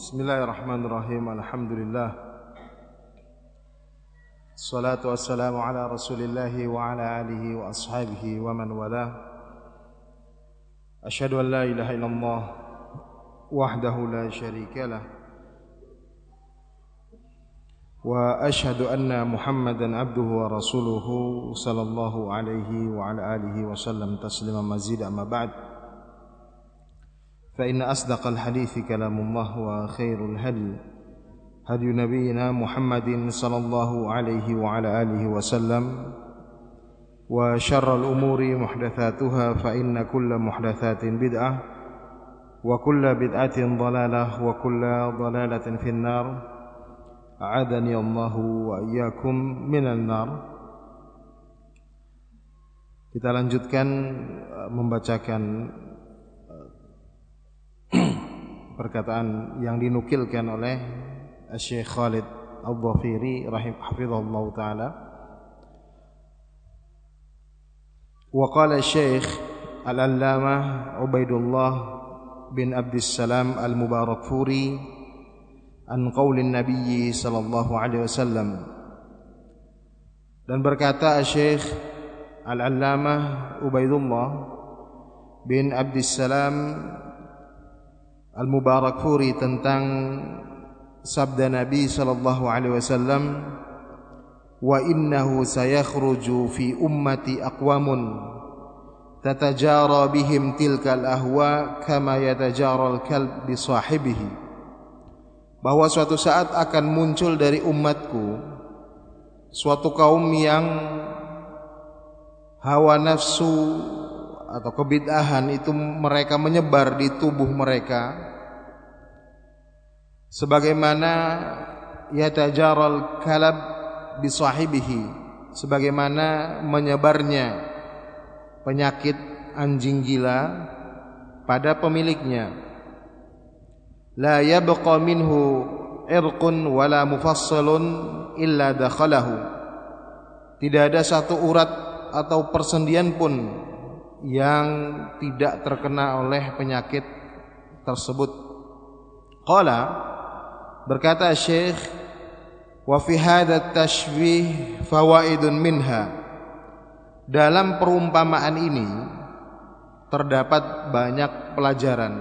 Bismillahirrahmanirrahim. Alhamdulillah. Salatu wassalamu ala Rasulillah wa ala alihi wa ashabihi wa man wala. Asyhadu an la ilaha illallah wahdahu la syarika lah. Wa asyhadu anna Muhammadan abduhu wa rasuluhu sallallahu alaihi wa ala alihi wa sallam tasliman mazid amma ba'd. فإن أصدق الحديث كلام الله وخير الهدي هدي نبينا محمد صلى الله عليه وعلى آله وسلم وشر الأمور محدثاتها فإن كل محدثات بدعة وكل بدعة ضلالة وكل ضلالة في النار. أعاذني الله وإياكم من النار. Kita lanjutkan membacakan perkataan yang dinukilkan oleh Syekh Khalid Al-Dhafiri rahim hafizallahu taala. Wa qala Syekh Al-Allamah Ubaidullah bin Abdussalam Al-Mubarakfuri an qaulin Nabi sallallahu alaihi wasallam. Dan berkata Syekh Al-Allamah Ubaidullah bin Abdussalam Al-Mubarak Furi tentang sabda Nabi sallallahu alaihi wasallam wa innahu sayakhruju fi ummati aqwamun tatajara bihim tilkal ahwa kama yatajara al-kalb bi sahibihi. Bahwa suatu saat akan muncul dari umatku suatu kaum yang hawa nafsu atau kebid'ahan itu mereka menyebar di tubuh mereka. Sebagaimana yatajaral kalab bisahibihi sebagaimana menyebarnya penyakit anjing gila pada pemiliknya. La yabqa minhu irqun wala mufassalun illa dakhalahu. Tidak ada satu urat atau persendian pun yang tidak terkena oleh penyakit tersebut. Qala berkata Syekh wa fi hadha tashbih fawaidun minha dalam perumpamaan ini terdapat banyak pelajaran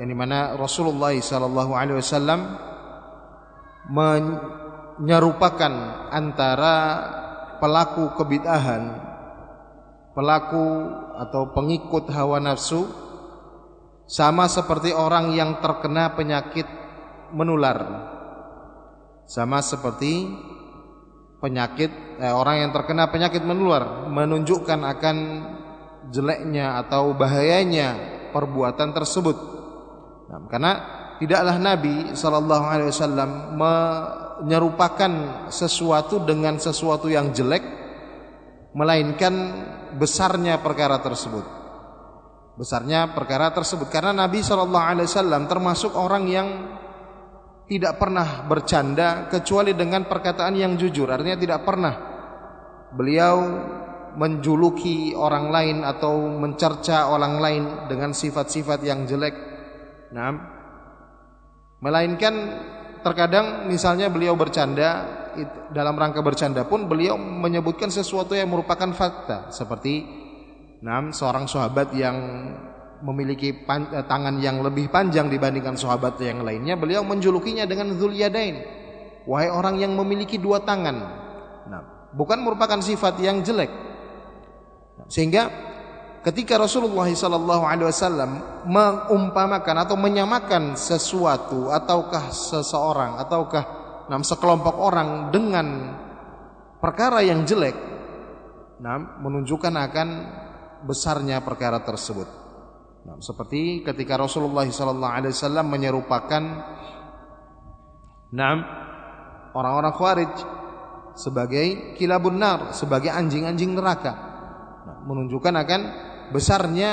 yang di mana Rasulullah sallallahu alaihi wasallam menyerupakan antara pelaku kebid'ahan pelaku atau pengikut hawa nafsu sama seperti orang yang terkena penyakit menular. Sama seperti penyakit eh, orang yang terkena penyakit menular menunjukkan akan jeleknya atau bahayanya perbuatan tersebut. Nah, karena tidaklah Nabi wasallam menyerupakan sesuatu dengan sesuatu yang jelek melainkan besarnya perkara tersebut. Besarnya perkara tersebut karena Nabi wasallam termasuk orang yang tidak pernah bercanda kecuali dengan perkataan yang jujur. Artinya tidak pernah beliau menjuluki orang lain atau mencerca orang lain dengan sifat-sifat yang jelek. Nah, melainkan terkadang misalnya beliau bercanda dalam rangka bercanda pun beliau menyebutkan sesuatu yang merupakan fakta. Seperti enam seorang sahabat yang memiliki pan, eh, tangan yang lebih panjang dibandingkan sahabat yang lainnya beliau menjulukinya dengan Zulyadain wahai orang yang memiliki dua tangan. Nah bukan merupakan sifat yang jelek. Sehingga ketika Rasulullah SAW mengumpamakan atau menyamakan sesuatu ataukah seseorang ataukah nah, sekelompok orang dengan perkara yang jelek nah, menunjukkan akan besarnya perkara tersebut. Nah, seperti ketika Rasulullah SAW menyerupakan nah, orang-orang Khawarij sebagai kilabun nar, sebagai anjing-anjing neraka. Nah, menunjukkan akan besarnya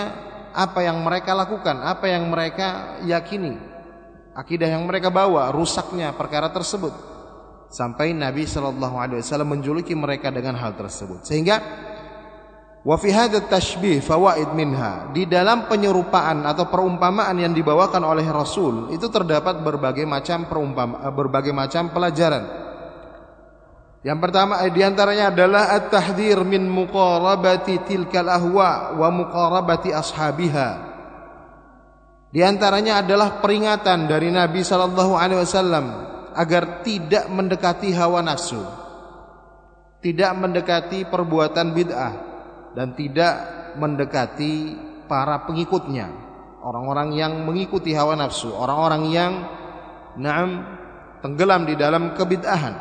apa yang mereka lakukan, apa yang mereka yakini, akidah yang mereka bawa rusaknya perkara tersebut sampai Nabi Shallallahu Alaihi Wasallam menjuluki mereka dengan hal tersebut sehingga Wa fi tashbih fawaid minha. Di dalam penyerupaan atau perumpamaan yang dibawakan oleh Rasul itu terdapat berbagai macam perumpama, berbagai macam pelajaran. Yang pertama di antaranya adalah at-tahdhir min muqarabati tilkal ahwa wa muqarabati ashabiha. Di antaranya adalah peringatan dari Nabi sallallahu alaihi wasallam agar tidak mendekati hawa nafsu. Tidak mendekati perbuatan bid'ah dan tidak mendekati para pengikutnya orang-orang yang mengikuti hawa nafsu orang-orang yang na'am tenggelam di dalam kebid'ahan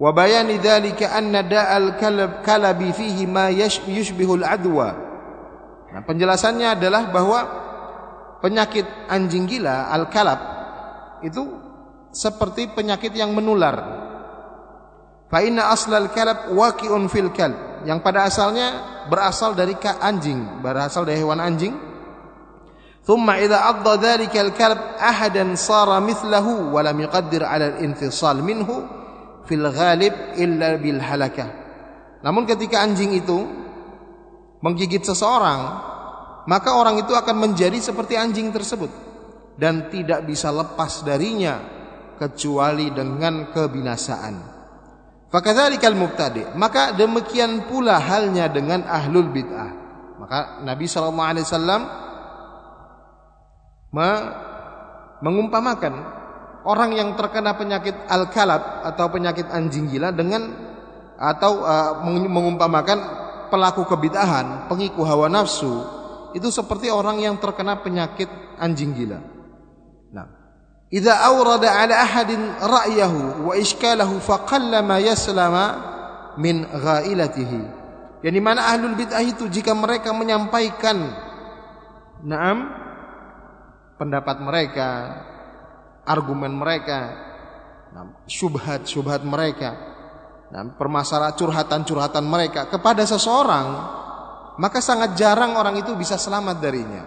wa bayani dzalika anna da'al kalab kalabi fihi ma yushbihul adwa nah penjelasannya adalah bahwa penyakit anjing gila al-kalab itu seperti penyakit yang menular fa inna aslal kalab waqi'un fil kalb yang pada asalnya berasal dari anjing, berasal dari hewan anjing. Thumma idza adda dhalika al-kalb ahadan sara mithlahu wa lam yuqaddir 'ala al-infisal minhu fil ghalib illa bil halakah. Namun ketika anjing itu menggigit seseorang, maka orang itu akan menjadi seperti anjing tersebut dan tidak bisa lepas darinya kecuali dengan kebinasaan. Fakadzalikal mubtadi. Maka demikian pula halnya dengan ahlul bid'ah. Maka Nabi sallallahu alaihi wasallam mengumpamakan orang yang terkena penyakit al-kalab atau penyakit anjing gila dengan atau uh, mengumpamakan pelaku kebid'ahan, pengikut hawa nafsu itu seperti orang yang terkena penyakit anjing gila. Nah, idza awrada ala ahadin ra'yahu wa iskalahu faqalla ma yaslama min ghailatihi yang mana ahlul bid'ah itu jika mereka menyampaikan naam pendapat mereka argumen mereka syubhat-syubhat mereka dan permasalahan curhatan-curhatan mereka kepada seseorang maka sangat jarang orang itu bisa selamat darinya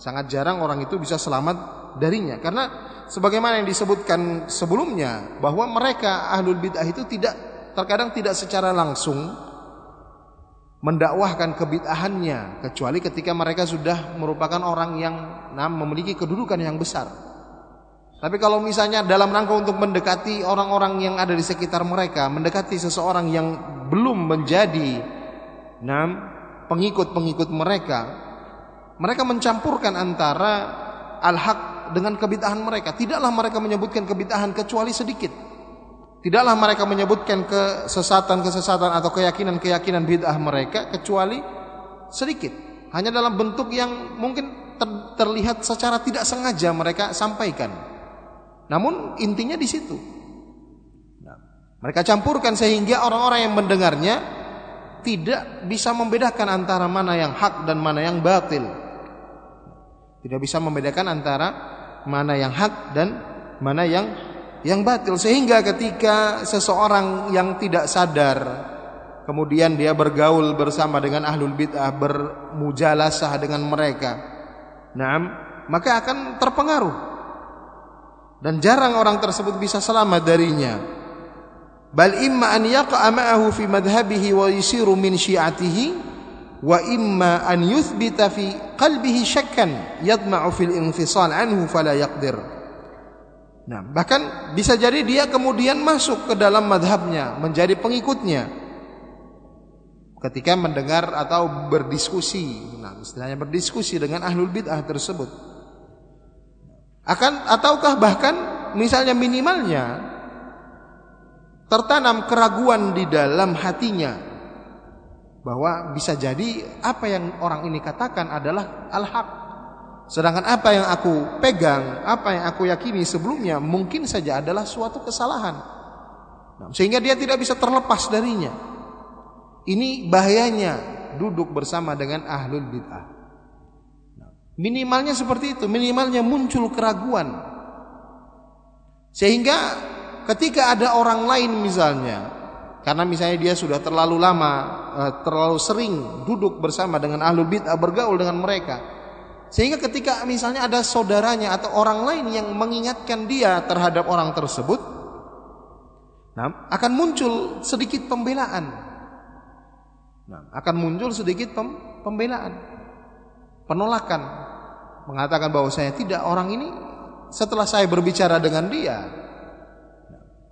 sangat jarang orang itu bisa selamat darinya karena sebagaimana yang disebutkan sebelumnya bahwa mereka ahlul bid'ah itu tidak terkadang tidak secara langsung mendakwahkan kebid'ahannya kecuali ketika mereka sudah merupakan orang yang nah, memiliki kedudukan yang besar. Tapi kalau misalnya dalam rangka untuk mendekati orang-orang yang ada di sekitar mereka, mendekati seseorang yang belum menjadi nah, pengikut-pengikut mereka, mereka mencampurkan antara al-haq dengan kebid'ahan mereka. Tidaklah mereka menyebutkan kebid'ahan kecuali sedikit. Tidaklah mereka menyebutkan kesesatan-kesesatan atau keyakinan-keyakinan bid'ah mereka kecuali sedikit. Hanya dalam bentuk yang mungkin ter terlihat secara tidak sengaja mereka sampaikan. Namun intinya di situ. Nah, mereka campurkan sehingga orang-orang yang mendengarnya tidak bisa membedakan antara mana yang hak dan mana yang batil. Tidak bisa membedakan antara mana yang hak dan mana yang yang batil. Sehingga ketika seseorang yang tidak sadar kemudian dia bergaul bersama dengan ahlul bid'ah bermujalasah dengan mereka nah maka akan terpengaruh. Dan jarang orang tersebut bisa selamat darinya bal imma an yaqa'a ma'ahu fi madhhabihi wa yusiru min syi'atihi wa imma an yuthbita fi qalbihi syakkan yadma'u fil infisal anhu fala yaqdir. Nah, bahkan bisa jadi dia kemudian masuk ke dalam madhabnya, menjadi pengikutnya. Ketika mendengar atau berdiskusi, nah istilahnya berdiskusi dengan ahlul bid'ah tersebut. Akan ataukah bahkan misalnya minimalnya tertanam keraguan di dalam hatinya bahwa bisa jadi apa yang orang ini katakan adalah al-haq. Sedangkan apa yang aku pegang, apa yang aku yakini sebelumnya mungkin saja adalah suatu kesalahan. Nah, sehingga dia tidak bisa terlepas darinya. Ini bahayanya duduk bersama dengan ahlul bid'ah. Nah, minimalnya seperti itu, minimalnya muncul keraguan. Sehingga ketika ada orang lain misalnya karena misalnya dia sudah terlalu lama, eh, terlalu sering duduk bersama dengan ahlul bid'ah, bergaul dengan mereka. Sehingga ketika misalnya ada saudaranya atau orang lain yang mengingatkan dia terhadap orang tersebut, nah, akan muncul sedikit pembelaan. Nah, akan muncul sedikit pem, pembelaan, penolakan, mengatakan bahwa saya tidak orang ini setelah saya berbicara dengan dia,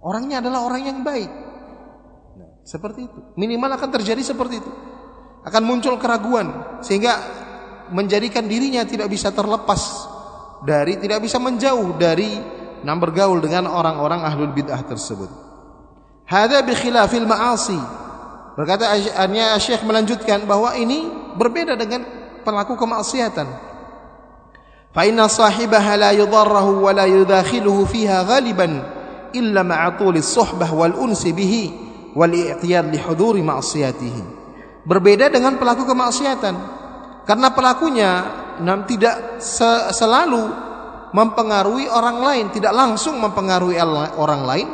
orangnya adalah orang yang baik. Nah, seperti itu. Minimal akan terjadi seperti itu. Akan muncul keraguan sehingga menjadikan dirinya tidak bisa terlepas dari tidak bisa menjauh dari nam bergaul dengan orang-orang ahlul bid'ah tersebut. Hada bi khilafil ma'asi Berkata Anya Syekh melanjutkan bahwa ini berbeda dengan pelaku kemaksiatan. Fa inna sahibaha la yudarrahu wa la yudakhiluhu fiha ghaliban illa ma'a tulis suhbah wal unsi bihi wal i'tiyad li huduri ma'siyatihi. Berbeda dengan pelaku kemaksiatan karena pelakunya nam tidak selalu mempengaruhi orang lain, tidak langsung mempengaruhi orang lain,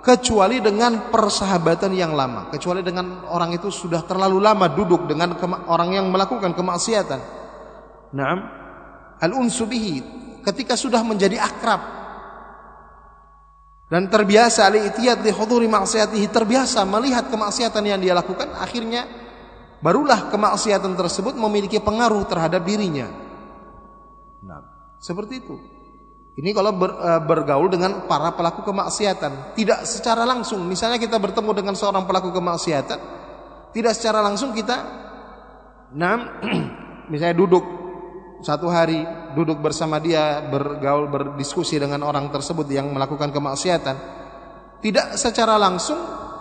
kecuali dengan persahabatan yang lama, kecuali dengan orang itu sudah terlalu lama duduk dengan orang yang melakukan kemaksiatan. Naam, al-unsu bihi ketika sudah menjadi akrab dan terbiasa al-i'tiyad li huduri maksiatihi terbiasa melihat kemaksiatan yang dia lakukan akhirnya barulah kemaksiatan tersebut memiliki pengaruh terhadap dirinya. Nah, seperti itu. Ini kalau ber, e, bergaul dengan para pelaku kemaksiatan, tidak secara langsung. Misalnya kita bertemu dengan seorang pelaku kemaksiatan, tidak secara langsung kita enam misalnya duduk satu hari duduk bersama dia bergaul berdiskusi dengan orang tersebut yang melakukan kemaksiatan. Tidak secara langsung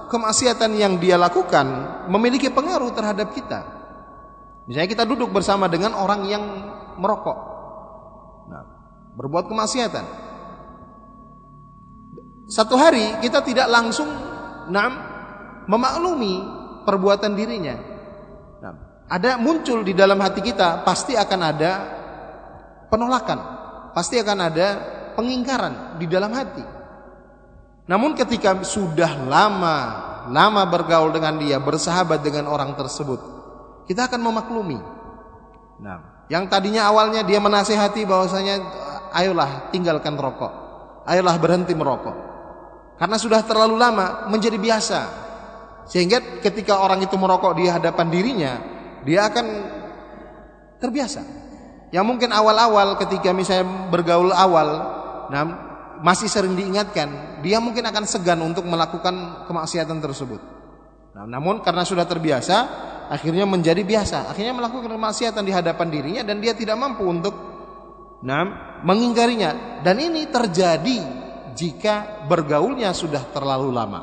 kemaksiatan yang dia lakukan memiliki pengaruh terhadap kita. Misalnya kita duduk bersama dengan orang yang merokok berbuat kemaksiatan. Satu hari kita tidak langsung nam memaklumi perbuatan dirinya. Nah, ada muncul di dalam hati kita pasti akan ada penolakan, pasti akan ada pengingkaran di dalam hati. Namun ketika sudah lama lama bergaul dengan dia, bersahabat dengan orang tersebut, kita akan memaklumi. Nah, yang tadinya awalnya dia menasehati bahwasanya ayolah tinggalkan rokok. Ayolah berhenti merokok. Karena sudah terlalu lama menjadi biasa. Sehingga ketika orang itu merokok di hadapan dirinya, dia akan terbiasa. Yang mungkin awal-awal ketika misalnya bergaul awal, nah masih sering diingatkan, dia mungkin akan segan untuk melakukan kemaksiatan tersebut. Nah, namun karena sudah terbiasa, akhirnya menjadi biasa. Akhirnya melakukan kemaksiatan di hadapan dirinya dan dia tidak mampu untuk nah, mengingkarinya dan ini terjadi jika bergaulnya sudah terlalu lama.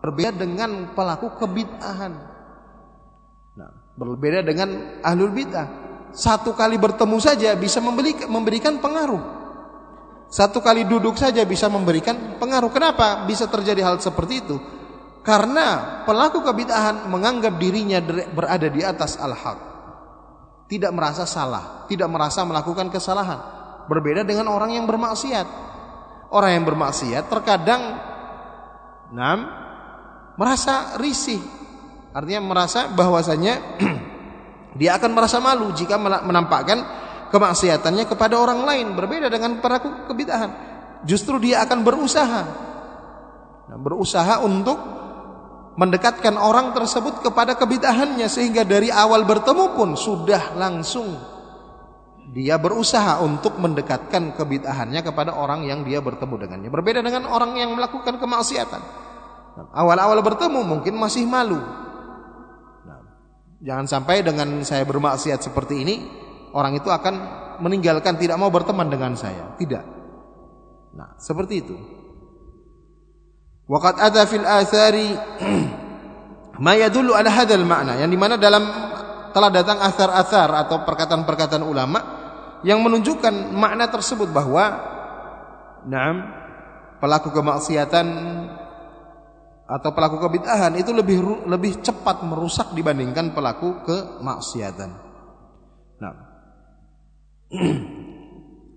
Berbeda dengan pelaku kebid'ahan. Nah, berbeda dengan ahlul bid'ah. Satu kali bertemu saja bisa memberi, memberikan pengaruh. Satu kali duduk saja bisa memberikan pengaruh. Kenapa bisa terjadi hal seperti itu? Karena pelaku kebid'ahan menganggap dirinya berada di atas al-haq tidak merasa salah, tidak merasa melakukan kesalahan. Berbeda dengan orang yang bermaksiat. Orang yang bermaksiat terkadang enam merasa risih. Artinya merasa bahwasanya dia akan merasa malu jika menampakkan kemaksiatannya kepada orang lain. Berbeda dengan para kebidahan. Justru dia akan berusaha. Nah, berusaha untuk mendekatkan orang tersebut kepada kebidahannya sehingga dari awal bertemu pun sudah langsung dia berusaha untuk mendekatkan kebidahannya kepada orang yang dia bertemu dengannya. Berbeda dengan orang yang melakukan kemaksiatan. Awal-awal bertemu mungkin masih malu. Nah, jangan sampai dengan saya bermaksiat seperti ini orang itu akan meninggalkan tidak mau berteman dengan saya. Tidak. Nah, seperti itu. Waqad ada fil athari ma yadullu ala hadzal makna yang di mana dalam telah datang athar-athar atau perkataan-perkataan ulama yang menunjukkan makna tersebut bahwa na'am pelaku kemaksiatan atau pelaku kebid'ahan itu lebih lebih cepat merusak dibandingkan pelaku kemaksiatan. Nah.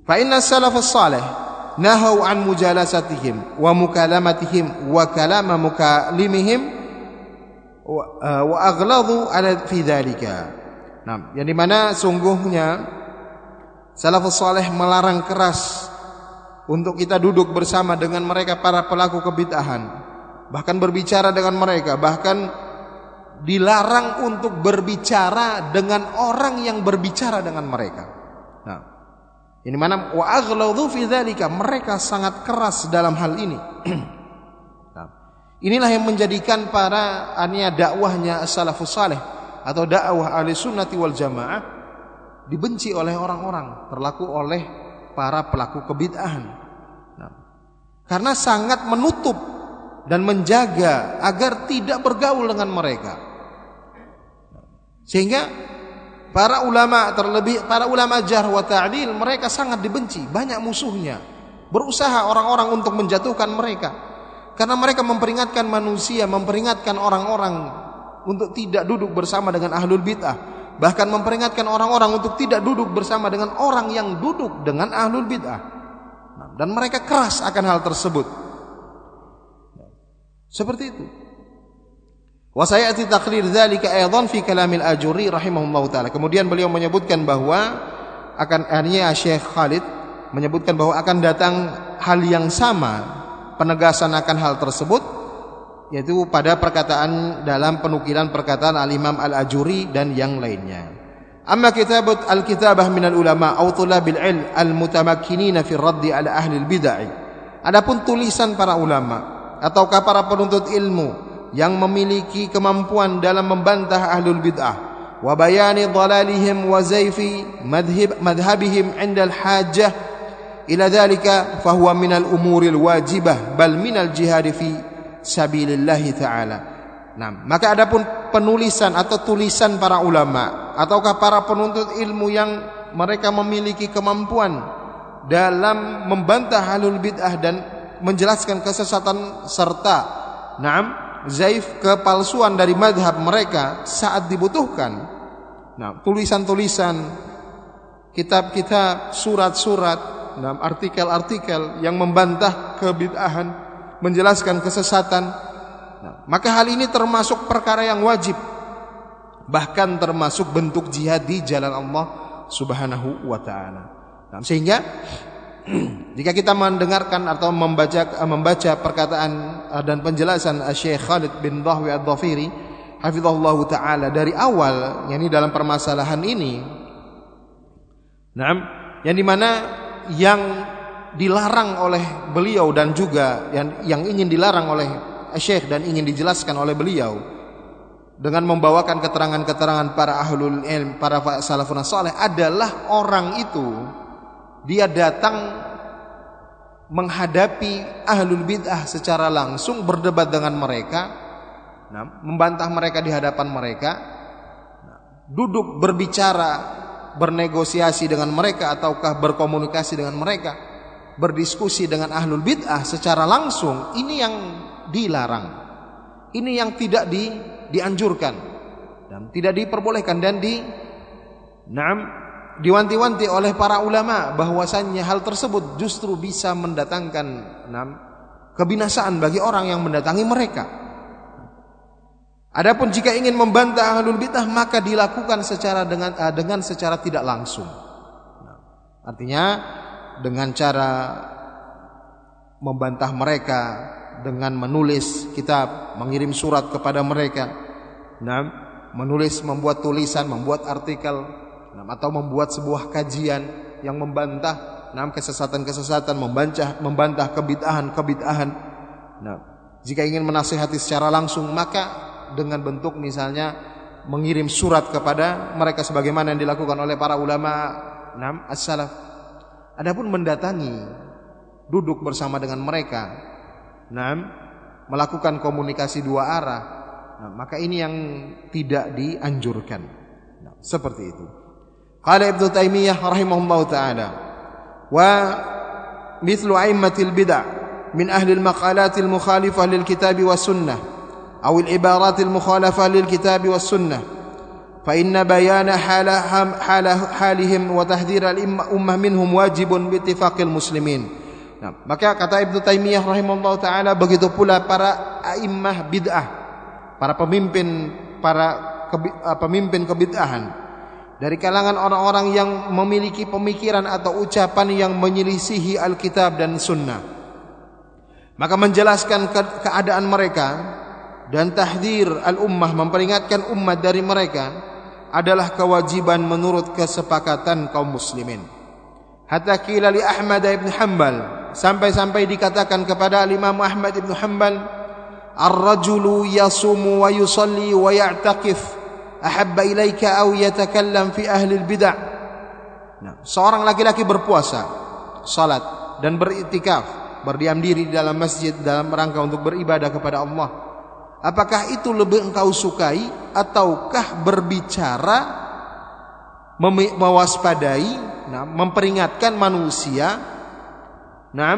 Fa inna salafus salih nahau an mujalasatihim wa mukalamatihim wa kalama mukalimihim wa, wa aghladu ala fi dzalika. Nah, yang di mana sungguhnya salafus saleh melarang keras untuk kita duduk bersama dengan mereka para pelaku kebid'ahan, bahkan berbicara dengan mereka, bahkan dilarang untuk berbicara dengan orang yang berbicara dengan mereka. Nah, ini mana wa aghladu fi dzalika mereka sangat keras dalam hal ini. nah, inilah yang menjadikan para ania dakwahnya salafus saleh atau dakwah ahli sunnati wal jamaah dibenci oleh orang-orang, terlaku oleh para pelaku kebid'ahan. Nah, karena sangat menutup dan menjaga agar tidak bergaul dengan mereka. Sehingga para ulama terlebih para ulama jarh wa ta'dil mereka sangat dibenci, banyak musuhnya. Berusaha orang-orang untuk menjatuhkan mereka. Karena mereka memperingatkan manusia, memperingatkan orang-orang untuk tidak duduk bersama dengan ahlul bid'ah. Bahkan memperingatkan orang-orang untuk tidak duduk bersama dengan orang yang duduk dengan ahlul bid'ah. Dan mereka keras akan hal tersebut. Seperti itu. Wa sayati taqrir dzalika aidan fi kalamil ajuri rahimahullahu taala. Kemudian beliau menyebutkan bahwa akan artinya Syekh Khalid menyebutkan bahwa akan datang hal yang sama penegasan akan hal tersebut yaitu pada perkataan dalam penukilan perkataan Al-Imam Al-Ajuri dan yang lainnya. Amma kitabat al-kitabah minal ulama au tulabil ilm al-mutamakkinina fi raddi ala ahli al-bid'ah. Adapun tulisan para ulama ataukah para penuntut ilmu yang memiliki kemampuan dalam membantah ahlul bid'ah? Wa bayani dhalalihim wa zaifi madhhab madhhabihim 'inda al-hajah ila dhalika fahuwa min al-umuri al-wajibah bal min al-jihad fi sabilillah taala. Nah, maka adapun penulisan atau tulisan para ulama ataukah para penuntut ilmu yang mereka memiliki kemampuan dalam membantah halul bid'ah dan menjelaskan kesesatan serta na'am zaif kepalsuan dari madhab mereka saat dibutuhkan. Nah, tulisan-tulisan, kitab-kitab, surat-surat, nah, artikel-artikel yang membantah kebid'ahan, menjelaskan kesesatan. Nah, maka hal ini termasuk perkara yang wajib. Bahkan termasuk bentuk jihad di jalan Allah Subhanahu wa taala. Nah, sehingga Jika kita mendengarkan atau membaca membaca perkataan uh, dan penjelasan uh, Syekh Khalid bin Dhahwi Ad-Dhafiri hafizahullah taala dari awal yakni dalam permasalahan ini yang di mana yang dilarang oleh beliau dan juga yang yang ingin dilarang oleh Syekh dan ingin dijelaskan oleh beliau dengan membawakan keterangan-keterangan para ahlul ilm, para salafun saleh adalah orang itu dia datang menghadapi ahlul bid'ah secara langsung berdebat dengan mereka nah, membantah mereka di hadapan mereka nah, duduk berbicara bernegosiasi dengan mereka ataukah berkomunikasi dengan mereka berdiskusi dengan ahlul bid'ah secara langsung ini yang dilarang. Ini yang tidak di, dianjurkan dan tidak diperbolehkan dan di diwanti-wanti oleh para ulama bahwasannya hal tersebut justru bisa mendatangkan kebinasaan bagi orang yang mendatangi mereka. Adapun jika ingin membantah ahlul bidah maka dilakukan secara dengan uh, dengan secara tidak langsung. Nah, artinya dengan cara membantah mereka dengan menulis kitab, mengirim surat kepada mereka. Nah, menulis, membuat tulisan, membuat artikel atau membuat sebuah kajian yang membantah nah, kesesatan-kesesatan, membantah membantah kebid'ahan-kebid'ahan. Nah, jika ingin menasihati secara langsung maka dengan bentuk misalnya mengirim surat kepada mereka sebagaimana yang dilakukan oleh para ulama nah, as-salaf. Adapun mendatangi duduk bersama dengan mereka, nah, melakukan komunikasi dua arah, nah, maka ini yang tidak dianjurkan. Nah, seperti itu. قال ابن تيمية رحمه الله تعالى ومثل أئمة البدع من أهل المقالات المخالفة للكتاب والسنة أو العبارات المخالفة للكتاب والسنة فإن بيان حال, حال حالهم وتحذير الأمة منهم واجب باتفاق المسلمين. Nah, maka kata Ibnu Taimiyah rahimahullah taala begitu pula para a'immah bid'ah, para pemimpin para kebi, pemimpin kebid'ahan. Dari kalangan orang-orang yang memiliki pemikiran atau ucapan yang menyelisihi Alkitab dan Sunnah. Maka menjelaskan ke keadaan mereka dan tahdir al-ummah memperingatkan umat dari mereka adalah kewajiban menurut kesepakatan kaum muslimin. Hatta qila li Ahmad ibn Hanbal sampai-sampai dikatakan kepada Imam Ahmad ibn Hanbal ar-rajulu yasumu wa yusalli wa ya'taqif ahabba ilaika aw yatakallam fi ahli al-bid'ah. Nah, seorang laki-laki berpuasa, salat dan beriktikaf, berdiam diri di dalam masjid dalam rangka untuk beribadah kepada Allah. Apakah itu lebih engkau sukai ataukah berbicara mewaspadai, nah, memperingatkan manusia nah,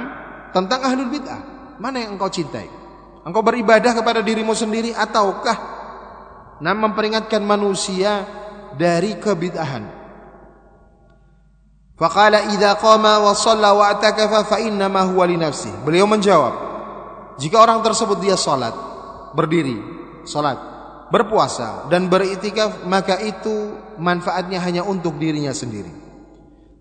tentang ahlul bid'ah? Mana yang engkau cintai? Engkau beribadah kepada dirimu sendiri ataukah nah, memperingatkan manusia dari kebid'ahan? Faqala idza qama wa shalla wa atakafa fa inna ma huwa li nafsi. Beliau menjawab, jika orang tersebut dia salat, berdiri, salat, berpuasa dan beriktikaf, maka itu manfaatnya hanya untuk dirinya sendiri.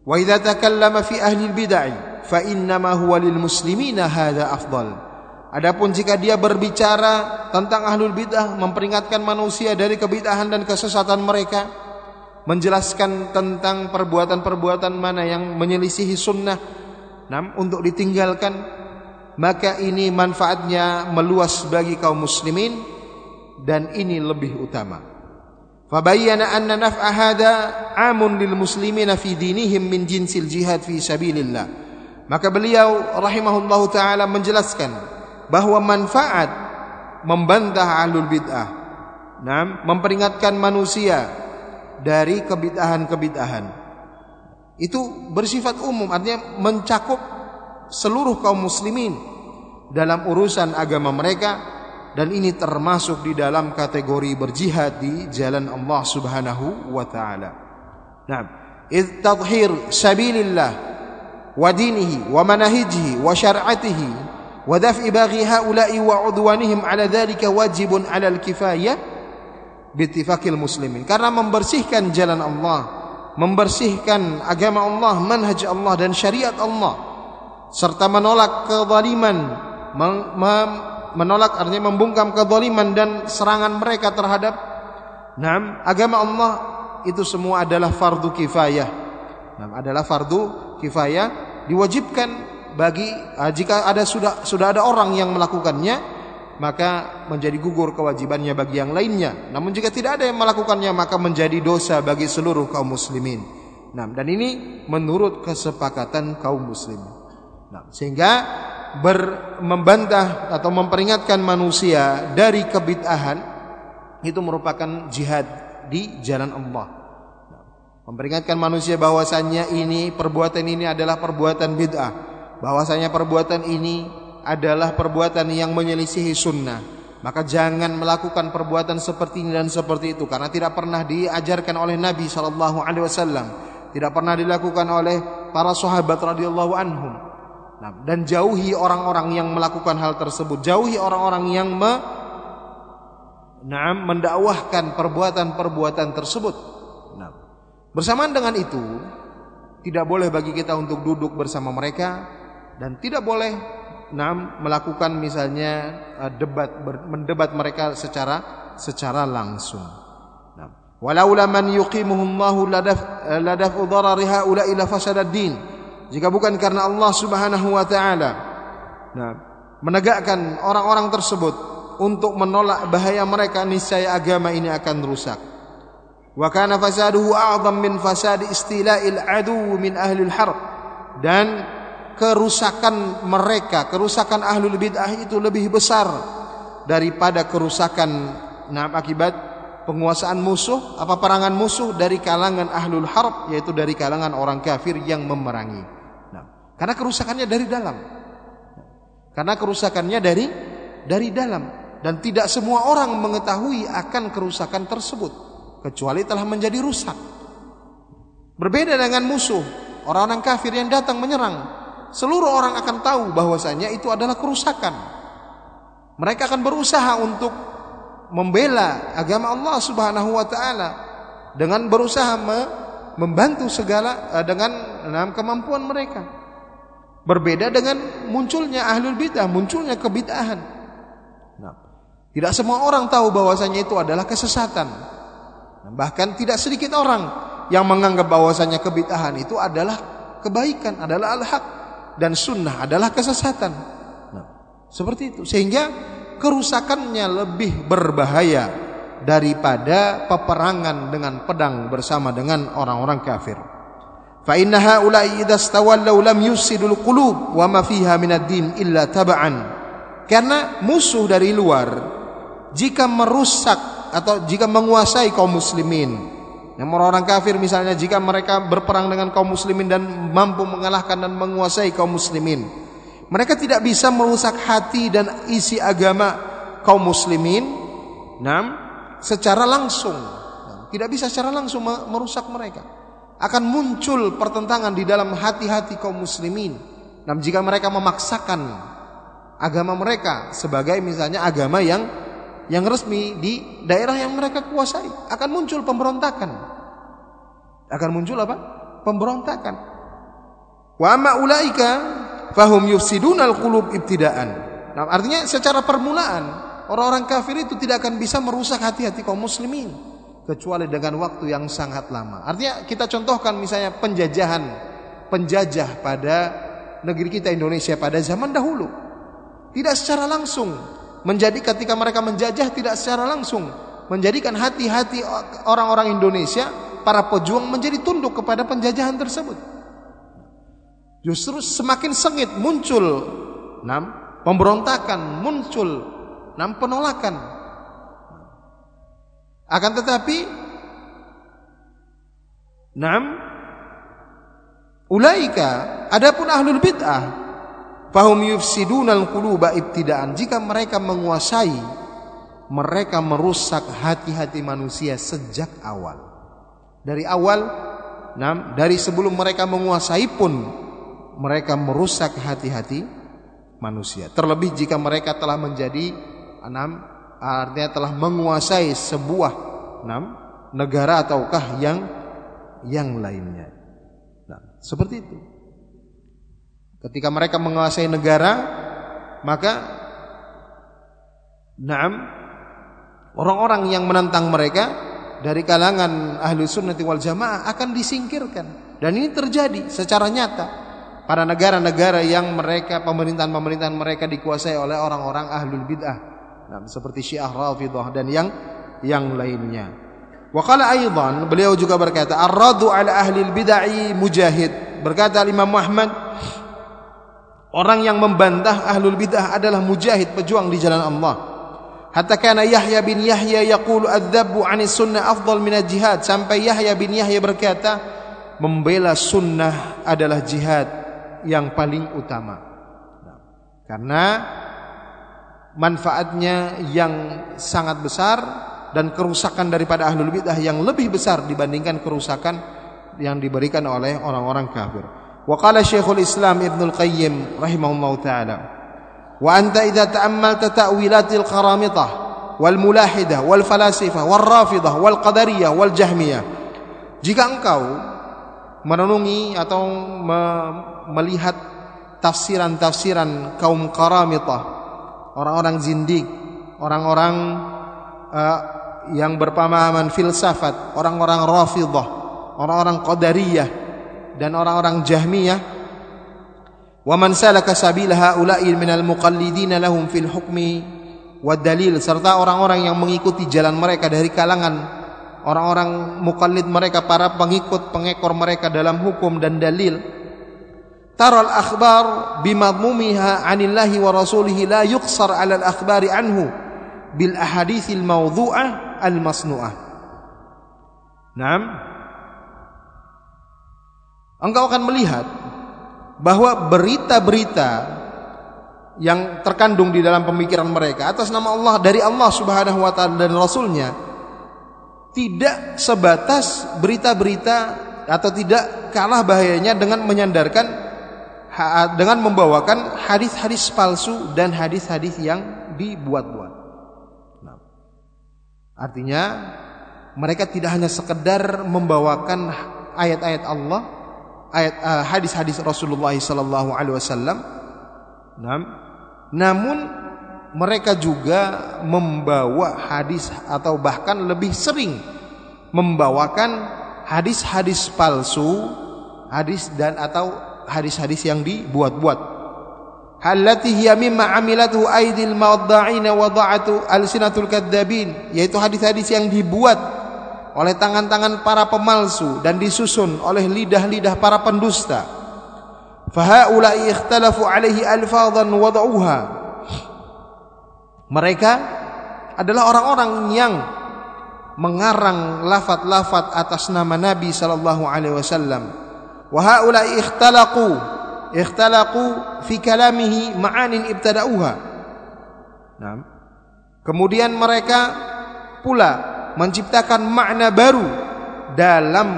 Wa idza takallama fi ahli bid'ah fa inna ma huwa lil muslimina hadza afdal. Adapun jika dia berbicara tentang ahlul bid'ah memperingatkan manusia dari kebid'ahan dan kesesatan mereka, menjelaskan tentang perbuatan-perbuatan mana yang menyelisihi sunnah nam, untuk ditinggalkan maka ini manfaatnya meluas bagi kaum muslimin dan ini lebih utama. Fabayyana anna naf'a hadha amun lil muslimina fi dinihim min jinsil jihad fi sabilillah. Maka beliau rahimahullahu taala menjelaskan bahwa manfaat membantah ahlul bid'ah nam memperingatkan manusia dari kebid'ahan-kebid'ahan. Itu bersifat umum, artinya mencakup seluruh kaum muslimin dalam urusan agama mereka dan ini termasuk di dalam kategori berjihad di jalan Allah Subhanahu wa taala. Nah, id tadhhir sabilillah wa dinihi wa manahijihi wa syar'atihi baghi haula'i wa udwanihim ala dhalika wajibun 'ala al-kifayah bitifakil muslimin. Karena membersihkan jalan Allah membersihkan agama Allah manhaj Allah dan syariat Allah serta menolak kezaliman menolak artinya membungkam kezaliman dan serangan mereka terhadap nah, agama Allah itu semua adalah fardu kifayah. Nah, adalah fardu kifayah diwajibkan bagi jika ada sudah sudah ada orang yang melakukannya maka menjadi gugur kewajibannya bagi yang lainnya. Namun jika tidak ada yang melakukannya maka menjadi dosa bagi seluruh kaum muslimin. Nah, dan ini menurut kesepakatan kaum muslimin. Nah, sehingga ber, membantah atau memperingatkan manusia dari kebid'ahan itu merupakan jihad di jalan Allah. Nah, memperingatkan manusia bahwasannya ini perbuatan ini adalah perbuatan bid'ah, bahwasanya perbuatan ini adalah perbuatan yang menyelisihi sunnah. Maka jangan melakukan perbuatan seperti ini dan seperti itu karena tidak pernah diajarkan oleh Nabi sallallahu alaihi wasallam tidak pernah dilakukan oleh para sahabat radhiyallahu anhum. Nah, dan jauhi orang-orang yang melakukan hal tersebut jauhi orang-orang yang me, nah, mendakwahkan perbuatan-perbuatan tersebut. Nah, bersamaan dengan itu tidak boleh bagi kita untuk duduk bersama mereka dan tidak boleh nah, melakukan misalnya uh, debat mendebat mereka secara secara langsung. Nah, walaula man yuqimuhumullahu ladaf uh, ladaf darari haula ila din. Jika bukan karena Allah Subhanahu wa taala nah, menegakkan orang-orang tersebut untuk menolak bahaya mereka niscaya agama ini akan rusak. Wa kana fasaduhu a'zam min fasadi istila'il adu min ahli al-harb. Dan kerusakan mereka, kerusakan ahlul bid'ah itu lebih besar daripada kerusakan nah akibat penguasaan musuh apa perangan musuh dari kalangan ahlul harb yaitu dari kalangan orang kafir yang memerangi. Nah, karena kerusakannya dari dalam. Karena kerusakannya dari dari dalam dan tidak semua orang mengetahui akan kerusakan tersebut kecuali telah menjadi rusak. Berbeda dengan musuh, orang-orang kafir yang datang menyerang seluruh orang akan tahu bahwasanya itu adalah kerusakan. Mereka akan berusaha untuk membela agama Allah Subhanahu wa taala dengan berusaha membantu segala eh, dengan dalam kemampuan mereka. Berbeda dengan munculnya ahlul bidah, munculnya kebid'ahan. Nah, Tidak semua orang tahu bahwasanya itu adalah kesesatan. Bahkan tidak sedikit orang yang menganggap bahwasanya kebid'ahan itu adalah kebaikan, adalah al-haq dan sunnah adalah kesesatan. Nah, seperti itu. Sehingga kerusakannya lebih berbahaya daripada peperangan dengan pedang bersama dengan orang-orang kafir. Fa inna haula'i idza stawallaw lam yusidul qulub wa ma fiha minad din illa taba'an. Karena musuh dari luar jika merusak atau jika menguasai kaum muslimin yang orang-orang kafir misalnya jika mereka berperang dengan kaum muslimin dan mampu mengalahkan dan menguasai kaum muslimin mereka tidak bisa merusak hati dan isi agama kaum muslimin. Nam secara langsung. Tidak bisa secara langsung merusak mereka. Akan muncul pertentangan di dalam hati-hati kaum muslimin. Nam jika mereka memaksakan agama mereka sebagai misalnya agama yang yang resmi di daerah yang mereka kuasai. Akan muncul pemberontakan. Akan muncul apa? Pemberontakan. Wa amma ulaika fahum yufsidunal qulub ibtidaan. Nah artinya secara permulaan orang-orang kafir itu tidak akan bisa merusak hati-hati kaum muslimin kecuali dengan waktu yang sangat lama. Artinya kita contohkan misalnya penjajahan penjajah pada negeri kita Indonesia pada zaman dahulu. Tidak secara langsung menjadi ketika mereka menjajah tidak secara langsung menjadikan hati-hati orang-orang Indonesia para pejuang menjadi tunduk kepada penjajahan tersebut. Justru semakin sengit muncul enam pemberontakan, muncul enam penolakan. Akan tetapi enam ulaika adapun ahlul bid'ah Fahum yufsidunal quluba ibtidaan. Jika mereka menguasai, mereka merusak hati-hati manusia sejak awal. Dari awal, nah, dari sebelum mereka menguasai pun mereka merusak hati-hati manusia. Terlebih jika mereka telah menjadi enam artinya telah menguasai sebuah enam negara ataukah yang yang lainnya. Nah, seperti itu. Ketika mereka menguasai negara, maka Naam orang-orang yang menentang mereka dari kalangan ahli sunnati wal jamaah akan disingkirkan. Dan ini terjadi secara nyata pada negara-negara yang mereka pemerintahan-pemerintahan mereka dikuasai oleh orang-orang ahlul bid'ah. Nah, seperti Syiah Rafidah dan yang yang lainnya. Wa qala beliau juga berkata ar-radu ala ahli bid'ah mujahid. Berkata Imam Muhammad Orang yang membantah ahlul bidah adalah mujahid pejuang di jalan Allah. Hatta kana Yahya bin Yahya yaqulu adzabu 'ani sunnah afdal min jihad sampai Yahya bin Yahya berkata membela sunnah adalah jihad yang paling utama. Nah, karena manfaatnya yang sangat besar dan kerusakan daripada ahlul bidah yang lebih besar dibandingkan kerusakan yang diberikan oleh orang-orang kafir. وقال شيخ الإسلام ابن القيم رحمه الله تعالى وأنت إذا تأملت تأويلات القرامطة والملاحدة والفلاسفة والرافضة والقدرية والجهمية jika engkau merenungi atau melihat tafsiran-tafsiran kaum karamitah orang-orang zindik orang-orang uh, yang berpemahaman filsafat orang-orang rafidah orang-orang qadariyah dan orang-orang Jahmiyah wa man salaka sabila haula'i minal muqallidin lahum fil hukmi wad dalil serta orang-orang yang mengikuti jalan mereka dari kalangan orang-orang muqallid mereka para pengikut pengekor mereka dalam hukum dan dalil. Taral akhbar bimadmumiha anillahi wa rasulihi la yuqsar 'ala al akhbari anhu bil ahaditsil mawdhu'ah al masnu'ah. Naam engkau akan melihat bahwa berita-berita yang terkandung di dalam pemikiran mereka atas nama Allah dari Allah Subhanahu wa taala dan rasulnya tidak sebatas berita-berita atau tidak kalah bahayanya dengan menyandarkan dengan membawakan hadis-hadis palsu dan hadis-hadis yang dibuat-buat. Nah, artinya mereka tidak hanya sekedar membawakan ayat-ayat Allah ayat uh, hadis-hadis Rasulullah sallallahu alaihi wasallam. Namun mereka juga membawa hadis atau bahkan lebih sering membawakan hadis-hadis palsu, hadis dan atau hadis-hadis yang dibuat-buat. Allati hiya mimma amilatu aidil mawadda'ina wa da'atu alsinatul kadzabin, yaitu hadis-hadis yang dibuat oleh tangan-tangan para pemalsu dan disusun oleh lidah-lidah para pendusta. Fahaula'i ikhtalafu alaihi alfadhan wada'uha mereka adalah orang-orang yang mengarang lafat-lafat atas nama Nabi sallallahu alaihi wasallam. Wa haula ikhtalaqu ikhtalaqu fi kalamihi ma'anin ibtada'uha. Nah, kemudian mereka pula menciptakan makna baru dalam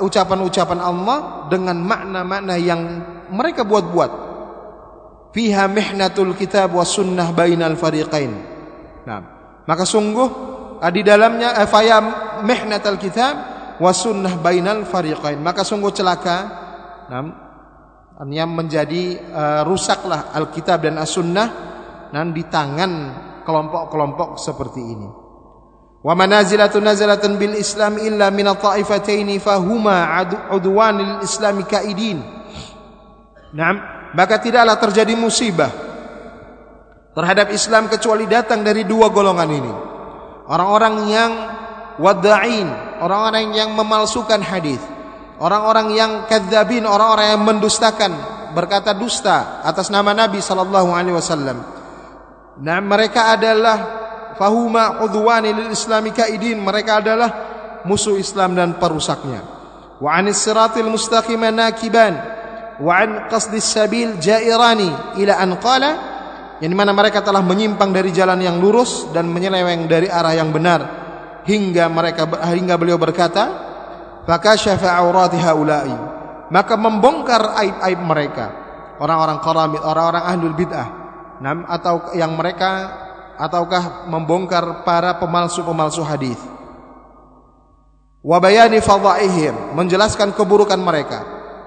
ucapan-ucapan Allah dengan makna-makna yang mereka buat-buat fiha mihnatul kitab was sunnah bainal fariqain. Nah, maka sungguh ah, di dalamnya eh, faya mihnatul kitab was sunnah bainal fariqain. Maka sungguh celaka nah, yang menjadi uh, rusaklah Alkitab dan As-Sunnah dan di tangan kelompok-kelompok seperti ini. Wa manazilatu nazalatan bil Islam illa min at-ta'ifatayn fahuma udwanil Islami kaidin. Naam maka tidaklah terjadi musibah terhadap Islam kecuali datang dari dua golongan ini. Orang-orang yang wadda'in, orang-orang yang memalsukan hadis, orang-orang yang kadzabin, orang-orang yang mendustakan, berkata dusta atas nama Nabi sallallahu alaihi wasallam. Nah, mereka adalah fahuma udwani lil islami kaidin, mereka adalah musuh Islam dan perusaknya. Wa anis siratil mustaqim nakiban. Wa an qasdis sabil jairani ila an qala. Yang di mana mereka telah menyimpang dari jalan yang lurus dan menyeleweng dari arah yang benar. Hingga mereka hingga beliau berkata fakashafa aurati haula'i. Maka membongkar aib-aib mereka. Orang-orang qaramit orang-orang ahlul bid'ah. Atau yang mereka ataukah membongkar para pemalsu-pemalsu hadis? Wa bayani fadhaihim menjelaskan keburukan mereka.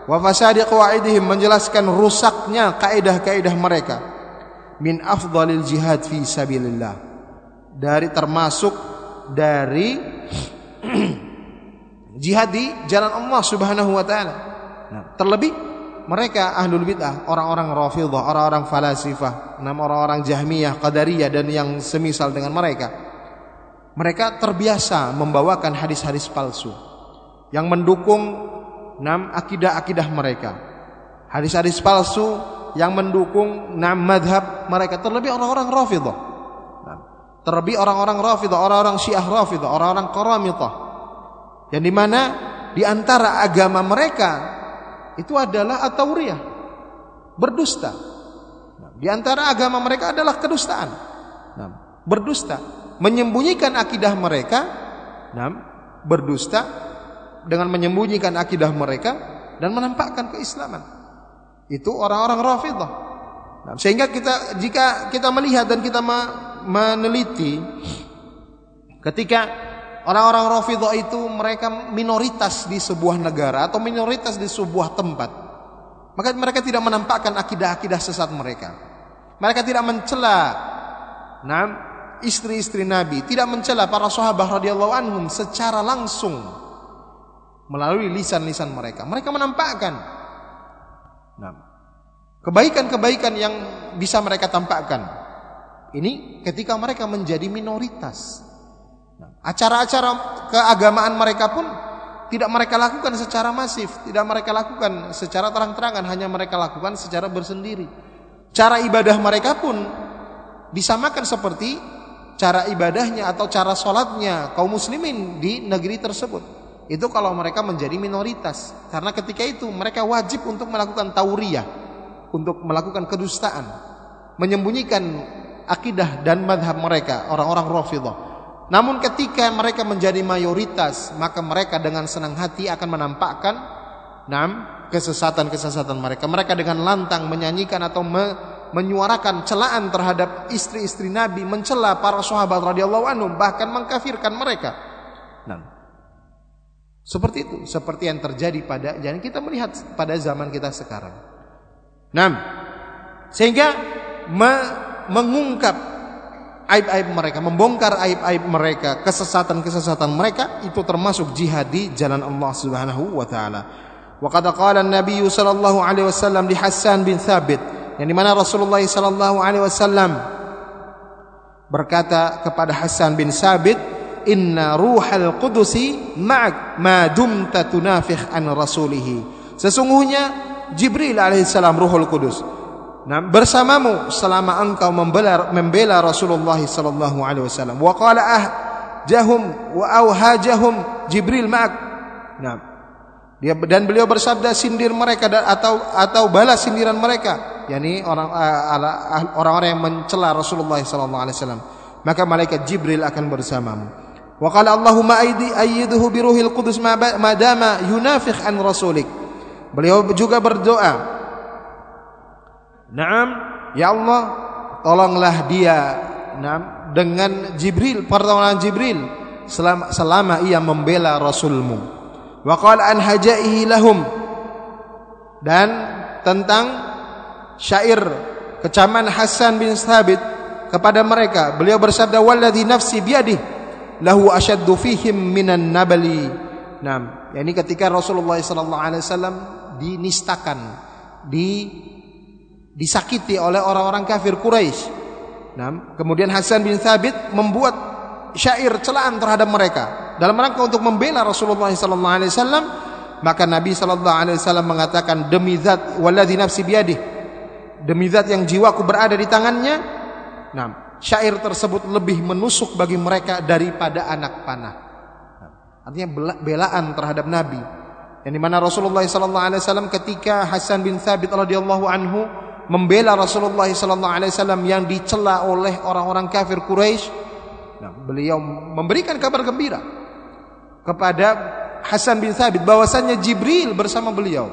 Wa fasadi qawaidihim menjelaskan rusaknya kaidah-kaidah mereka. Min afdalil jihad fi sabilillah. Dari termasuk dari jihad di jalan Allah Subhanahu wa taala. Nah, terlebih mereka ahlul bid'ah, orang-orang Rafidhah, orang-orang falasifah, enam orang-orang Jahmiyah, Qadariyah dan yang semisal dengan mereka. Mereka terbiasa membawakan hadis-hadis palsu yang mendukung enam akidah-akidah mereka. Hadis-hadis palsu yang mendukung enam madhab mereka terlebih orang-orang Rafidhah. Terlebih orang-orang Rafidhah, orang-orang Syiah Rafidhah, orang-orang Qaramitah. Yang di mana di antara agama mereka itu adalah atauriyah, berdusta. di antara agama mereka adalah kedustaan. Nah, berdusta, menyembunyikan akidah mereka, nah, berdusta dengan menyembunyikan akidah mereka dan menampakkan keislaman. Itu orang-orang Rafidhah. Nah, sehingga kita jika kita melihat dan kita meneliti ketika orang-orang Rafidhah itu mereka minoritas di sebuah negara atau minoritas di sebuah tempat, maka mereka tidak menampakkan akidah-akidah sesat mereka. Mereka tidak mencela istri-istri Nabi, tidak mencela para sahabat radhiyallahu anhum secara langsung melalui lisan-lisan mereka. Mereka menampakkan kebaikan-kebaikan yang bisa mereka tampakkan. Ini ketika mereka menjadi minoritas. Nah, acara-acara keagamaan mereka pun tidak mereka lakukan secara masif, tidak mereka lakukan secara terang-terangan, hanya mereka lakukan secara bersendiri. Cara ibadah mereka pun disamakan seperti cara ibadahnya atau cara sholatnya kaum muslimin di negeri tersebut. Itu kalau mereka menjadi minoritas. Karena ketika itu mereka wajib untuk melakukan tauriyah. Untuk melakukan kedustaan. Menyembunyikan akidah dan madhab mereka. Orang-orang Rafidah. Namun ketika mereka menjadi mayoritas. Maka mereka dengan senang hati akan menampakkan. Nam, kesesatan-kesesatan mereka. Mereka dengan lantang menyanyikan atau me, menyuarakan celaan terhadap istri-istri Nabi, mencela para sahabat radhiyallahu anhum, bahkan mengkafirkan mereka. Nah, seperti itu, seperti yang terjadi pada jangan kita melihat pada zaman kita sekarang. Nah, sehingga me, mengungkap aib-aib mereka, membongkar aib-aib mereka, kesesatan-kesesatan mereka itu termasuk jihad di jalan Allah Subhanahu wa taala. Wa qad qala an-nabiy sallallahu alaihi wasallam li Hassan bin Thabit, yang di mana Rasulullah sallallahu alaihi wasallam berkata kepada Hassan bin Thabit, "Inna ruhal qudusi ma'ak ma dumta tunafikh an rasulih." Sesungguhnya Jibril alaihissalam Ruhul Kudus Nah, bersamamu selama engkau membela membela Rasulullah sallallahu alaihi wasallam. Wa qala ah jahum wa auhajahum Jibril ma'ak. Nah, dia dan beliau bersabda sindir mereka atau atau balas sindiran mereka, yakni orang orang-orang yang mencela Rasulullah sallallahu alaihi wasallam. Maka malaikat Jibril akan bersamamu. Wa qala Allahumma aidi ayyiduhu bi ruhil qudus ma dama yunafikh an rasulik. Beliau juga berdoa Naam, ya Allah, tolonglah dia naam, dengan Jibril, pertolongan Jibril selama, selama ia membela Rasulmu. Wa qala an hajaihi lahum dan tentang syair kecaman Hasan bin Thabit kepada mereka. Beliau bersabda walladzi nafsi biyadih lahu ashaddu fihim minan nabali. Nah, yakni ketika Rasulullah sallallahu alaihi wasallam dinistakan, di disakiti oleh orang-orang kafir Quraisy. Nah, kemudian Hasan bin Thabit membuat syair celaan terhadap mereka. Dalam rangka untuk membela Rasulullah sallallahu alaihi wasallam maka Nabi sallallahu alaihi wasallam mengatakan demi zat walladzi nafsi biyadih. Demi zat yang jiwaku berada di tangannya. Nah syair tersebut lebih menusuk bagi mereka daripada anak panah. Nah, artinya belaan terhadap Nabi. Yang di mana Rasulullah sallallahu alaihi wasallam ketika Hasan bin Thabit radhiyallahu anhu membela Rasulullah wasallam yang dicela oleh orang-orang kafir Quraisy. Nah, beliau memberikan kabar gembira kepada Hasan bin Thabit bahwasannya Jibril bersama beliau.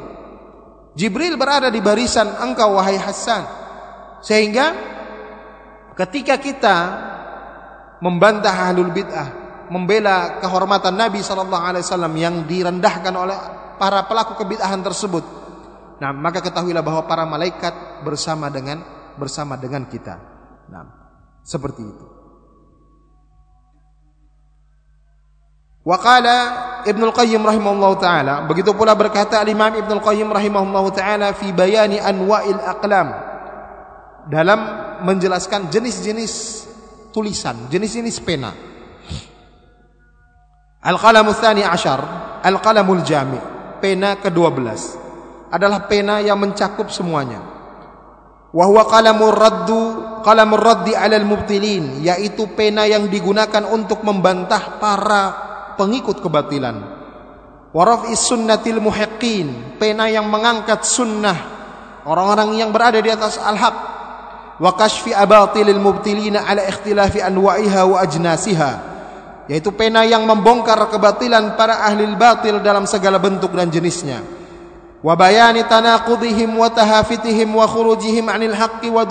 Jibril berada di barisan engkau wahai Hasan. Sehingga ketika kita membantah ahlul bid'ah, membela kehormatan Nabi wasallam yang direndahkan oleh para pelaku kebid'ahan tersebut, Nah, maka ketahuilah bahwa para malaikat bersama dengan bersama dengan kita. Nah, seperti itu. Waqala Ibnu Al-Qayyim rahimahullahu taala, begitu pula berkata Imam Ibnu Al-Qayyim rahimahullahu taala fi bayani anwa'il aqlam dalam menjelaskan jenis-jenis tulisan, jenis-jenis pena. Al-qalamu tsani asyar, al-qalamul jami, pena ke-12 adalah pena yang mencakup semuanya. Wa huwa qalamur raddu qalamur raddi 'alal mubtilin, yaitu pena yang digunakan untuk membantah para pengikut kebatilan. Wa raf'is sunnatil muhiqqin, pena yang mengangkat sunnah orang-orang yang berada di atas al-haq. Wa kashfi abatilil mubtilina 'ala ikhtilafi anwa'iha wa ajnasiha, yaitu pena yang membongkar kebatilan para ahli batil dalam segala bentuk dan jenisnya wa bayani tanaqudihim wa tahafitihim wa khurujihim 'anil haqqi wa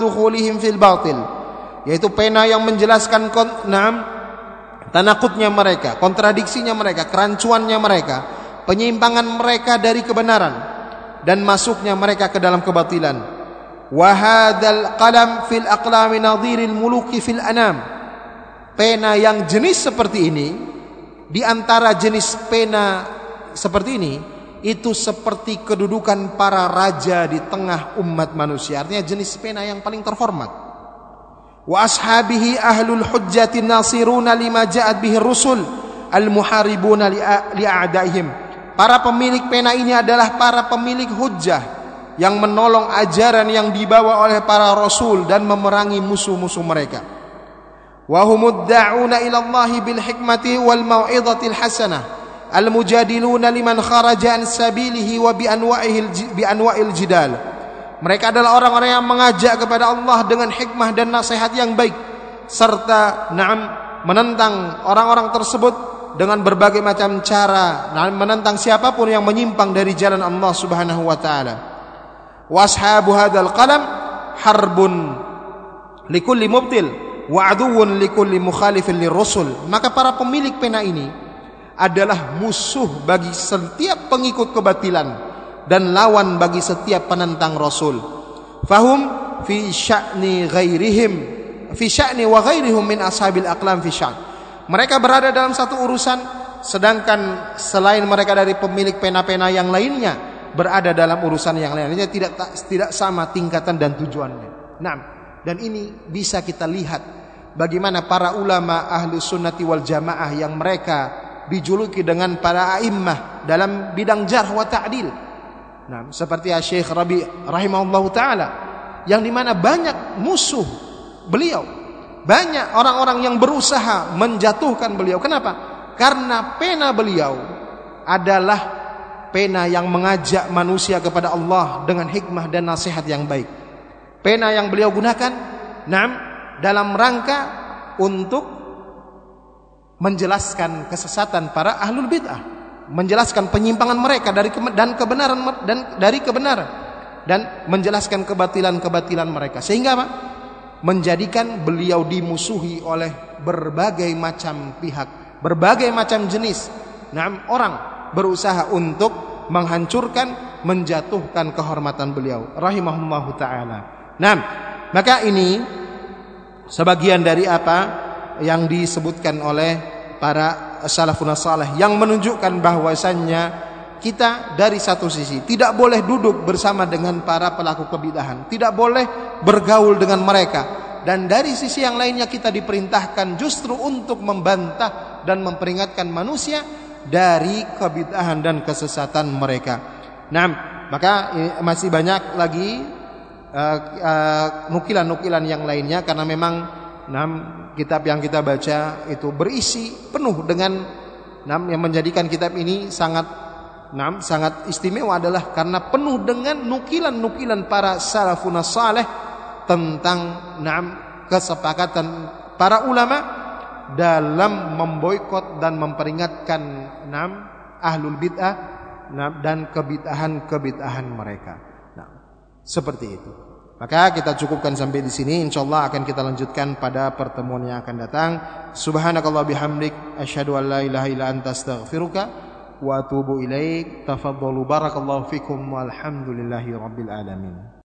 yaitu pena yang menjelaskan enam tanakutnya mereka, kontradiksinya mereka, kerancuannya mereka, penyimpangan mereka dari kebenaran dan masuknya mereka ke dalam kebatilan. Wa hadzal qalam fil aqlami nadhiril muluki fil anam. Pena yang jenis seperti ini di antara jenis pena seperti ini itu seperti kedudukan para raja di tengah umat manusia. Artinya jenis pena yang paling terhormat. Wa ashabihi ahlul hujjati nasiruna lima ja'at bihi rusul al-muharibuna li'a'daihim. Para pemilik pena ini adalah para pemilik hujjah yang menolong ajaran yang dibawa oleh para rasul dan memerangi musuh-musuh mereka. Wa humud da'una ila Allah bil hikmati wal mau'izatil hasanah al-mujadiluna liman kharaja sabilihi wa bi anwa'il jidal. Mereka adalah orang-orang yang mengajak kepada Allah dengan hikmah dan nasihat yang baik serta na'am menentang orang-orang tersebut dengan berbagai macam cara dan menentang siapa pun yang menyimpang dari jalan Allah Subhanahu wa taala. Washabu hadzal qalam harbun likulli mubtil wa aduwwun likulli mukhalifin lirrusul. Maka para pemilik pena ini adalah musuh bagi setiap pengikut kebatilan dan lawan bagi setiap penentang Rasul. Fahum fi sya'ni ghairihim fi sya'ni wa ghairihum min ashabil aqlam fi sya'n. Mereka berada dalam satu urusan sedangkan selain mereka dari pemilik pena-pena yang lainnya berada dalam urusan yang lainnya tidak tidak sama tingkatan dan tujuannya. Nah, dan ini bisa kita lihat bagaimana para ulama ahlu sunnati wal jamaah yang mereka dijuluki dengan para a'immah dalam bidang jarh wa ta'dil. Nah, seperti Syekh Rabi rahimahullahu taala yang di mana banyak musuh beliau, banyak orang-orang yang berusaha menjatuhkan beliau. Kenapa? Karena pena beliau adalah pena yang mengajak manusia kepada Allah dengan hikmah dan nasihat yang baik. Pena yang beliau gunakan, nam dalam rangka untuk menjelaskan kesesatan para ahlul bid'ah, menjelaskan penyimpangan mereka dari dan kebenaran dan dari kebenaran dan menjelaskan kebatilan-kebatilan mereka. Sehingga apa? Menjadikan beliau dimusuhi oleh berbagai macam pihak, berbagai macam jenis. Nah, orang berusaha untuk menghancurkan, menjatuhkan kehormatan beliau rahimahullahu taala. Nah, maka ini sebagian dari apa yang disebutkan oleh para salafun salih yang menunjukkan bahwasannya kita dari satu sisi tidak boleh duduk bersama dengan para pelaku kebidahan, tidak boleh bergaul dengan mereka dan dari sisi yang lainnya kita diperintahkan justru untuk membantah dan memperingatkan manusia dari kebidahan dan kesesatan mereka. Nah, maka masih banyak lagi uh, uh, nukilan-nukilan yang lainnya karena memang nah, kitab yang kita baca itu berisi penuh dengan nam yang menjadikan kitab ini sangat nam sangat istimewa adalah karena penuh dengan nukilan-nukilan para salafun saleh tentang nam kesepakatan para ulama dalam memboikot dan memperingatkan nam ahlul bid'ah dan kebid'ahan-kebid'ahan mereka. Nah, seperti itu. Maka kita cukupkan sampai di sini. Insyaallah akan kita lanjutkan pada pertemuan yang akan datang. Subhanakallah bihamdik asyhadu an la ilaha illa anta astaghfiruka wa atubu ilaik. Tafadhalu barakallahu fikum walhamdulillahi rabbil alamin.